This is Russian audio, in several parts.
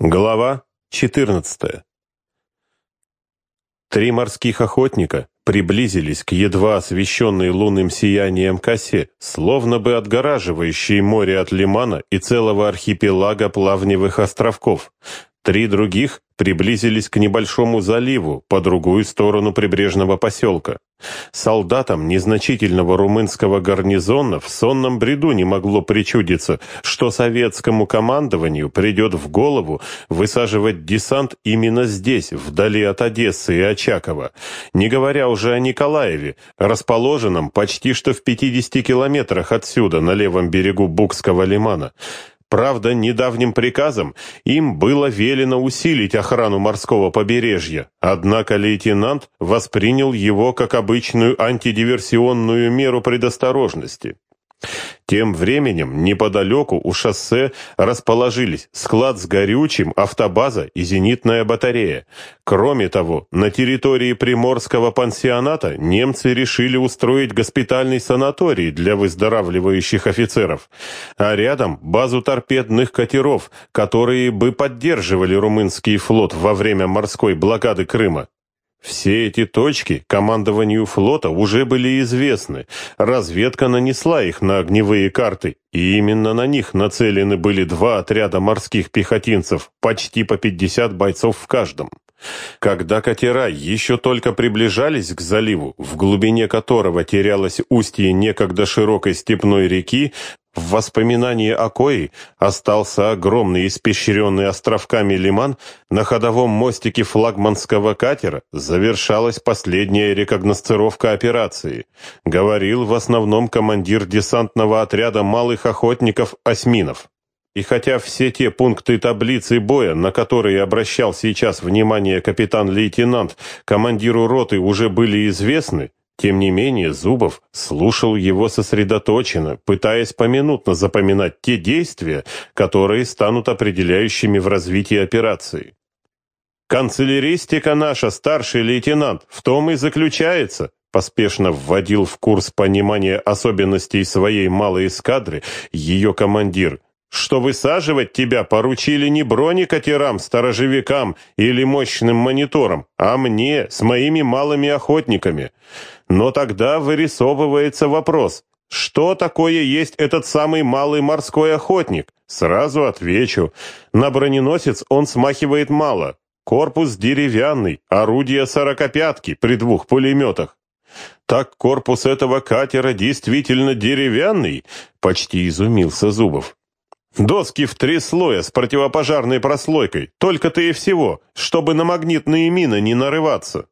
Глава 14 Три морских охотника приблизились к едва освещенной лунным сиянием косе, словно бы отгораживающей море от лимана и целого архипелага плавневых островков. Три других приблизились к небольшому заливу по другую сторону прибрежного поселка. Солдатам незначительного румынского гарнизона в сонном бреду не могло причудиться, что советскому командованию придет в голову высаживать десант именно здесь, вдали от Одессы и Очакова, не говоря уже о Николаеве, расположенном почти что в 50 километрах отсюда, на левом берегу Букского лимана. Правда, недавним приказом им было велено усилить охрану морского побережья, однако лейтенант воспринял его как обычную антидиверсионную меру предосторожности. Тем временем неподалеку у шоссе расположились склад с горючим, автобаза и зенитная батарея. Кроме того, на территории Приморского пансионата немцы решили устроить госпитальный санаторий для выздоравливающих офицеров, а рядом базу торпедных катеров, которые бы поддерживали румынский флот во время морской блокады Крыма. Все эти точки командованию флота уже были известны. Разведка нанесла их на огневые карты, и именно на них нацелены были два отряда морских пехотинцев, почти по 50 бойцов в каждом. Когда катера еще только приближались к заливу, в глубине которого терялось устье некогда широкой степной реки, в воспоминании о Кои остался огромный испещренный островками лиман, на ходовом мостике флагманского катера завершалась последняя рекогносцировка операции. Говорил в основном командир десантного отряда малых охотников Осьминов. И хотя все те пункты таблицы боя, на которые обращал сейчас внимание капитан-лейтенант, командиру роты уже были известны, тем не менее, Зубов слушал его сосредоточенно, пытаясь поминутно запоминать те действия, которые станут определяющими в развитии операции. «Канцеляристика наша, старший лейтенант, в том и заключается», поспешно вводил в курс понимания особенностей своей малой эскадры ее командир – что высаживать тебя поручили не бронекатерам, сторожевикам или мощным мониторам, а мне с моими малыми охотниками. Но тогда вырисовывается вопрос, что такое есть этот самый малый морской охотник? Сразу отвечу. На броненосец он смахивает мало. Корпус деревянный, орудие сорокопятки при двух пулеметах. Так корпус этого катера действительно деревянный? Почти изумился Зубов. Доски в три слоя с противопожарной прослойкой, только-то и всего, чтобы на магнитные мины не нарываться.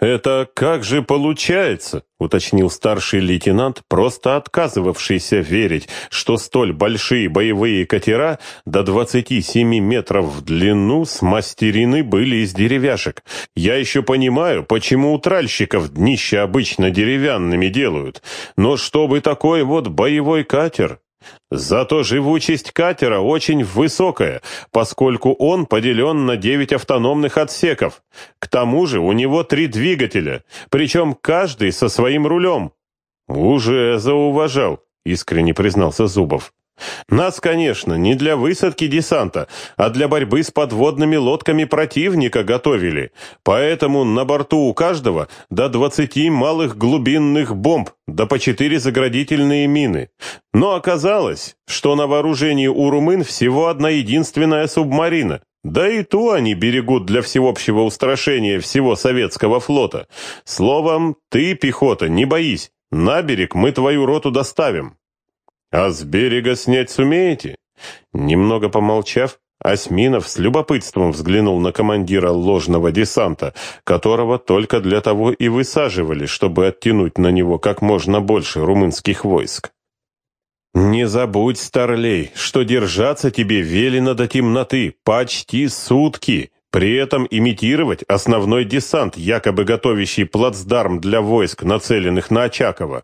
«Это как же получается?» — уточнил старший лейтенант, просто отказывавшийся верить, что столь большие боевые катера до 27 метров в длину смастерены были из деревяшек. «Я еще понимаю, почему у тральщиков днища обычно деревянными делают, но чтобы такой вот боевой катер...» Зато живучесть катера очень высокая, поскольку он поделен на 9 автономных отсеков. К тому же у него три двигателя, причем каждый со своим рулем. «Уже зауважал», — искренне признался Зубов. Нас, конечно, не для высадки десанта, а для борьбы с подводными лодками противника готовили. Поэтому на борту у каждого до 20 малых глубинных бомб, да по 4 заградительные мины. Но оказалось, что на вооружении у румын всего одна единственная субмарина. Да и ту они берегут для всеобщего устрашения всего советского флота. Словом, ты, пехота, не боись. На берег мы твою роту доставим. «А с берега снять сумеете?» Немного помолчав, Осьминов с любопытством взглянул на командира ложного десанта, которого только для того и высаживали, чтобы оттянуть на него как можно больше румынских войск. «Не забудь, старлей, что держаться тебе велено до темноты почти сутки», при этом имитировать основной десант, якобы готовящий плацдарм для войск, нацеленных на Очакова.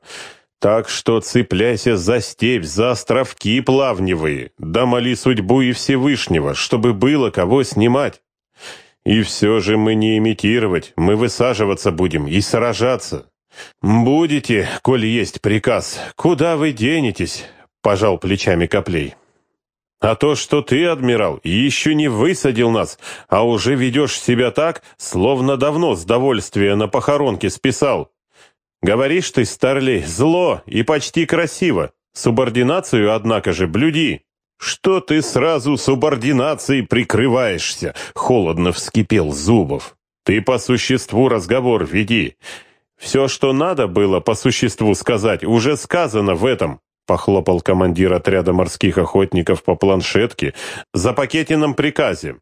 Так что цепляйся за степь, за островки плавневые, да моли судьбу и Всевышнего, чтобы было кого снимать. И все же мы не имитировать, мы высаживаться будем и сражаться. Будете, коль есть приказ, куда вы денетесь, пожал плечами Коплей. А то, что ты, адмирал, еще не высадил нас, а уже ведешь себя так, словно давно с довольствия на похоронке списал. Говоришь ты, старлей, зло и почти красиво. Субординацию, однако же, блюди. Что ты сразу субординацией прикрываешься? Холодно вскипел Зубов. Ты по существу разговор веди. Все, что надо было по существу сказать, уже сказано в этом. Похлопал командир отряда морских охотников по планшетке за пакетином приказе.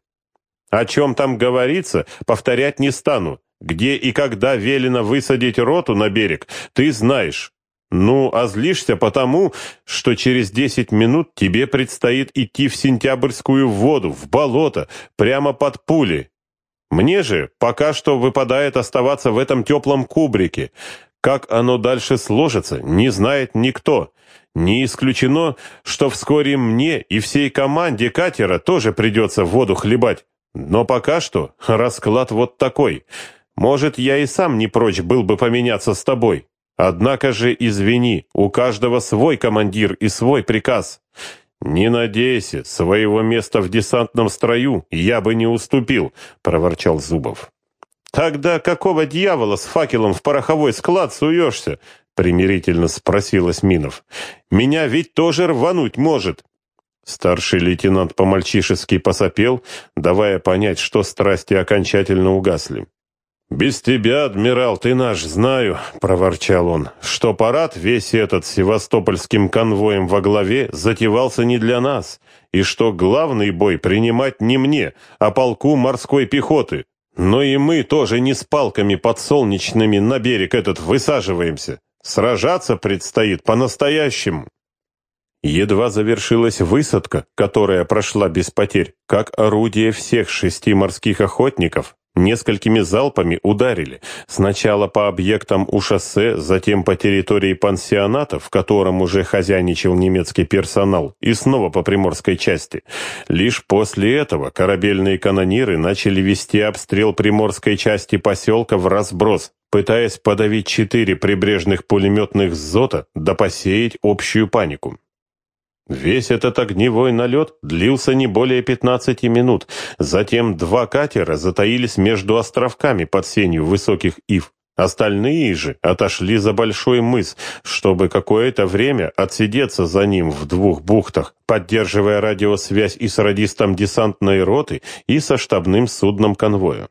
О чем там говорится, повторять не стану. Где и когда велено высадить роту на берег, ты знаешь. Ну, а злишься потому, что через десять минут тебе предстоит идти в сентябрьскую воду, в болото, прямо под пули. Мне же пока что выпадает оставаться в этом теплом кубрике. Как оно дальше сложится, не знает никто. Не исключено, что вскоре мне и всей команде катера тоже придется воду хлебать. Но пока что расклад вот такой. Может, я и сам не прочь был бы поменяться с тобой. Однако же, извини, у каждого свой командир и свой приказ. Не надейся, своего места в десантном строю я бы не уступил, проворчал Зубов. Тогда какого дьявола с факелом в пороховой склад суешься? примирительно спросил Осминов. Меня ведь тоже рвануть может. Старший лейтенант по-мальчишески посопел, давая понять, что страсти окончательно угасли. «Без тебя, адмирал, ты наш, знаю», — проворчал он, «что парад весь этот севастопольским конвоем во главе затевался не для нас, и что главный бой принимать не мне, а полку морской пехоты. Но и мы тоже не с палками подсолнечными на берег этот высаживаемся. Сражаться предстоит по-настоящему». Едва завершилась высадка, которая прошла без потерь, как орудие всех шести морских охотников Несколькими залпами ударили. Сначала по объектам у шоссе, затем по территории пансионата, в котором уже хозяйничал немецкий персонал, и снова по приморской части. Лишь после этого корабельные канониры начали вести обстрел приморской части поселка в разброс, пытаясь подавить четыре прибрежных пулеметных зота да посеять общую панику. Весь этот огневой налет длился не более 15 минут. Затем два катера затаились между островками под сенью высоких ив. Остальные же отошли за большой мыс, чтобы какое-то время отсидеться за ним в двух бухтах, поддерживая радиосвязь и с радистом десантной роты, и со штабным судном конвоя.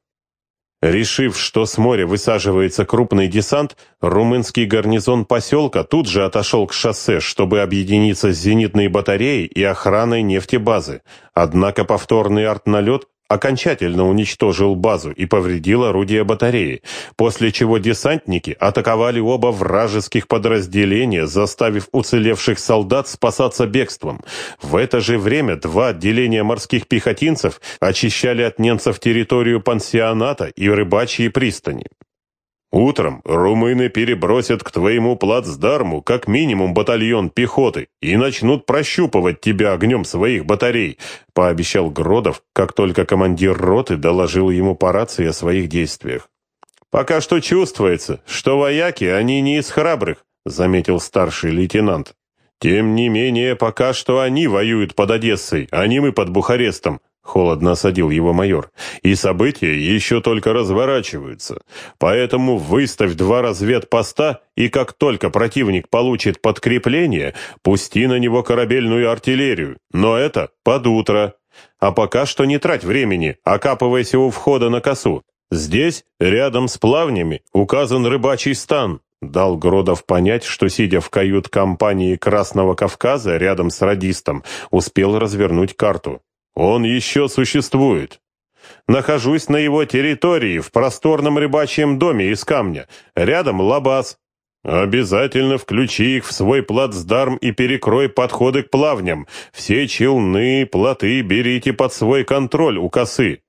Решив, что с моря высаживается крупный десант, румынский гарнизон поселка тут же отошел к шоссе, чтобы объединиться с зенитной батареей и охраной нефтебазы. Однако повторный артналет окончательно уничтожил базу и повредил орудия батареи, после чего десантники атаковали оба вражеских подразделения, заставив уцелевших солдат спасаться бегством. В это же время два отделения морских пехотинцев очищали от немцев территорию пансионата и рыбачьи пристани. Утром румыны перебросят к твоему плацдарму как минимум батальон пехоты и начнут прощупывать тебя огнем своих батарей», — пообещал Гродов, как только командир роты доложил ему по рации о своих действиях. «Пока что чувствуется, что вояки, они не из храбрых», — заметил старший лейтенант. «Тем не менее, пока что они воюют под Одессой, а не мы под Бухарестом», Холодно осадил его майор. И события еще только разворачиваются. Поэтому выставь два разведпоста, и как только противник получит подкрепление, пусти на него корабельную артиллерию. Но это под утро. А пока что не трать времени, окапывайся у входа на косу. Здесь, рядом с плавнями, указан рыбачий стан. Дал Гродов понять, что, сидя в кают-компании Красного Кавказа рядом с радистом, успел развернуть карту. Он еще существует. Нахожусь на его территории, в просторном рыбачьем доме из камня. Рядом лабаз. Обязательно включи их в свой плацдарм и перекрой подходы к плавням. Все челны, плоты берите под свой контроль у косы.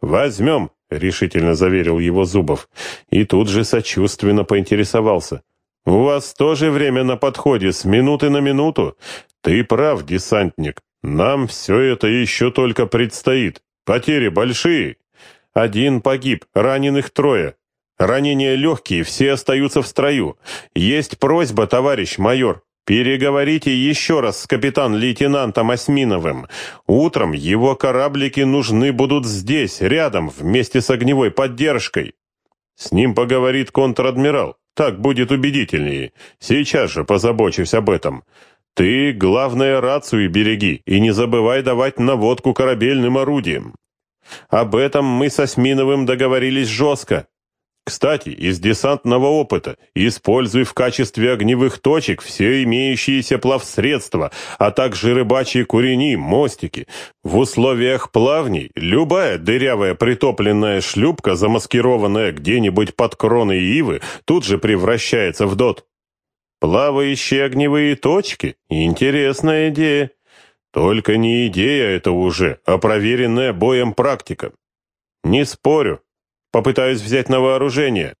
Возьмем, решительно заверил его Зубов. И тут же сочувственно поинтересовался. У вас тоже время на подходе, с минуты на минуту. Ты прав, десантник. Нам все это еще только предстоит. Потери большие. Один погиб, раненых трое. Ранения легкие, все остаются в строю. Есть просьба, товарищ майор. Переговорите еще раз с капитан-лейтенантом Осминовым. Утром его кораблики нужны будут здесь, рядом, вместе с огневой поддержкой. С ним поговорит контр-адмирал. Так будет убедительнее. Сейчас же позабочусь об этом. Ты, главное, рацию береги и не забывай давать наводку корабельным орудиям. Об этом мы со Сминовым договорились жестко. Кстати, из десантного опыта используй в качестве огневых точек все имеющиеся плавсредства, а также рыбачьи курени, мостики. В условиях плавней любая дырявая притопленная шлюпка, замаскированная где-нибудь под кроной ивы, тут же превращается в дот. Плавающие огневые точки? Интересная идея. Только не идея это уже, а проверенная боем практика. Не спорю, Попытаюсь взять на вооружение.